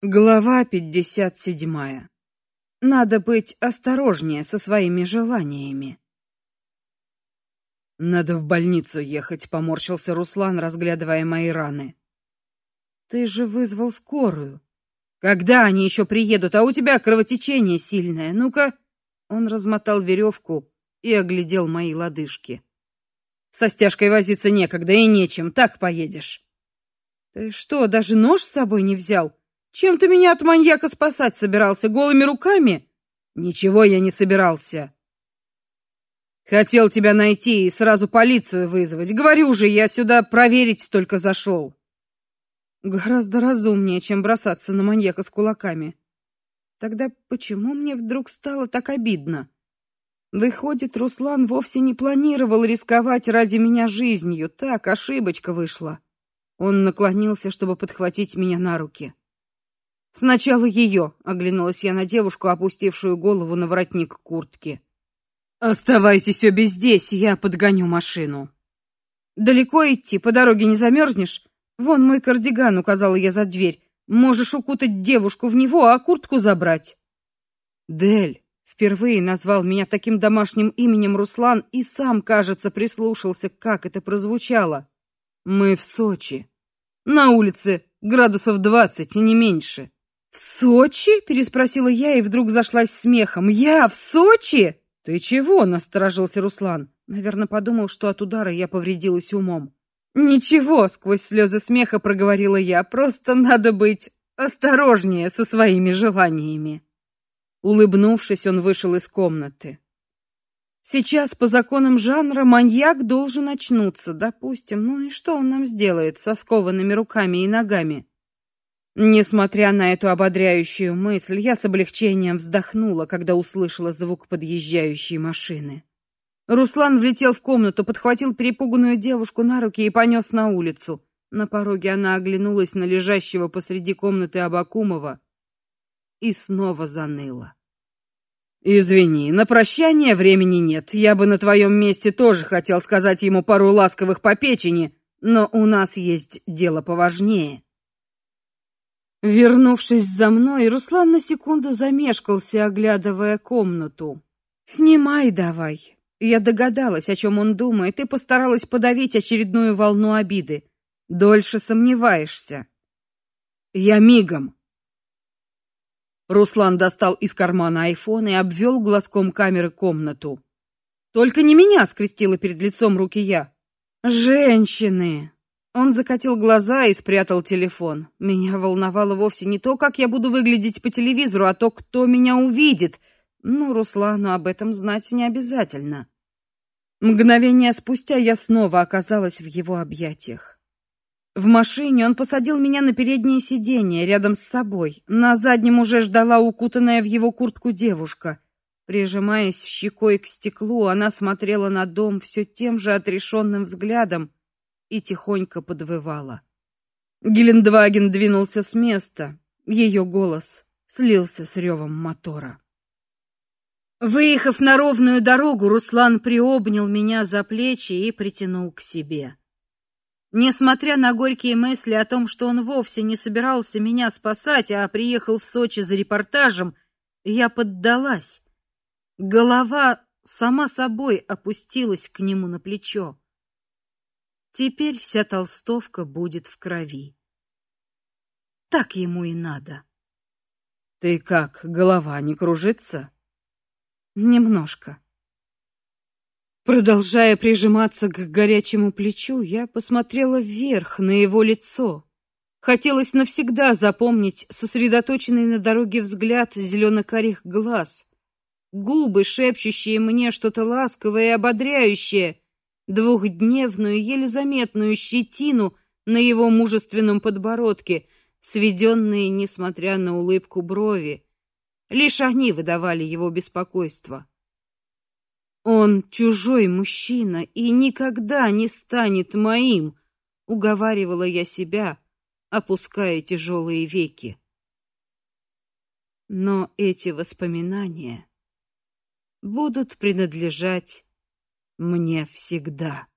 Глава 57. Надо быть осторожнее со своими желаниями. Надо в больницу ехать, поморщился Руслан, разглядывая мои раны. Ты же вызвал скорую. Когда они еще приедут, а у тебя кровотечение сильное. Ну-ка. Он размотал веревку и оглядел мои лодыжки. Со стяжкой возиться некогда и нечем, так поедешь. Ты что, даже нож с собой не взял? Чем ты меня от маньяка спасать собирался голыми руками? Ничего я не собирался. Хотел тебя найти и сразу полицию вызвать. Говорю же, я сюда проверить только зашел. Гораздо разумнее, чем бросаться на маньяка с кулаками. Тогда почему мне вдруг стало так обидно? Выходит, Руслан вовсе не планировал рисковать ради меня жизнью. Так ошибочка вышла. Он наклонился, чтобы подхватить меня на руки. Сначала ее, оглянулась я на девушку, опустившую голову на воротник куртки. Оставайтесь обе здесь, я подгоню машину. Далеко идти, по дороге не замерзнешь? Вон мой кардиган, указала я за дверь. Можешь укутать девушку в него, а куртку забрать. Дель впервые назвал меня таким домашним именем Руслан и сам, кажется, прислушался, как это прозвучало. Мы в Сочи. На улице градусов двадцать и не меньше. В Сочи? переспросила я и вдруг зашлась смехом. Я в Сочи? Ты чего? насторожился Руслан. Наверное, подумал, что от удара я повредилась умом. Ничего, сквозь слезы смеха проговорила я. Просто надо быть осторожнее со своими желаниями. Улыбнувшись, он вышел из комнаты. Сейчас по законам жанра маньяк должен очнуться, допустим. Ну и что он нам сделает со скованными руками и ногами? Несмотря на эту ободряющую мысль, я с облегчением вздохнула, когда услышала звук подъезжающей машины. Руслан влетел в комнату, подхватил перепуганную девушку на руки и понес на улицу. На пороге она оглянулась на лежащего посреди комнаты Абакумова и снова заныла. Извини, на прощание времени нет. Я бы на твоем месте тоже хотел сказать ему пару ласковых по печени, но у нас есть дело поважнее. Вернувшись за мной, Руслан на секунду замешкался, оглядывая комнату. Снимай давай. Я догадалась, о чем он думает, и постаралась подавить очередную волну обиды. Дольше сомневаешься. Я мигом. Руслан достал из кармана айфон и обвел глазком камеры комнату. Только не меня, скрестила перед лицом руки я. Женщины, он закатил глаза и спрятал телефон. Меня волновало вовсе не то, как я буду выглядеть по телевизору, а то, кто меня увидит. Ну, Руслану об этом знать не обязательно. Мгновение спустя я снова оказалась в его объятиях. В машине он посадил меня на переднее сиденье рядом с собой. На заднем уже ждала укутанная в его куртку девушка. Прижимаясь щекой к стеклу, она смотрела на дом все тем же отрешенным взглядом, и тихонько подвывала. Гелендваген двинулся с места. Ее голос слился с ревом мотора. Выехав на ровную дорогу, Руслан приобнял меня за плечи и притянул к себе. Несмотря на горькие мысли о том, что он вовсе не собирался меня спасать, а приехал в Сочи за репортажем, я поддалась. Голова сама собой опустилась к нему на плечо. Теперь вся толстовка будет в крови. Так ему и надо. Ты как, голова не кружится? Немножко. Продолжая прижиматься к горячему плечу, я посмотрела вверх на его лицо. Хотелось навсегда запомнить сосредоточенный на дороге взгляд зелено-карих глаз, губы, шепчущие мне что-то ласковое и ободряющее, двухдневную, еле заметную щетину на его мужественном подбородке, сведенные, несмотря на улыбку, брови. Лишь они выдавали его беспокойство. Он чужой мужчина и никогда не станет моим, уговаривала я себя, опуская тяжелые веки. Но эти воспоминания будут принадлежать мне всегда.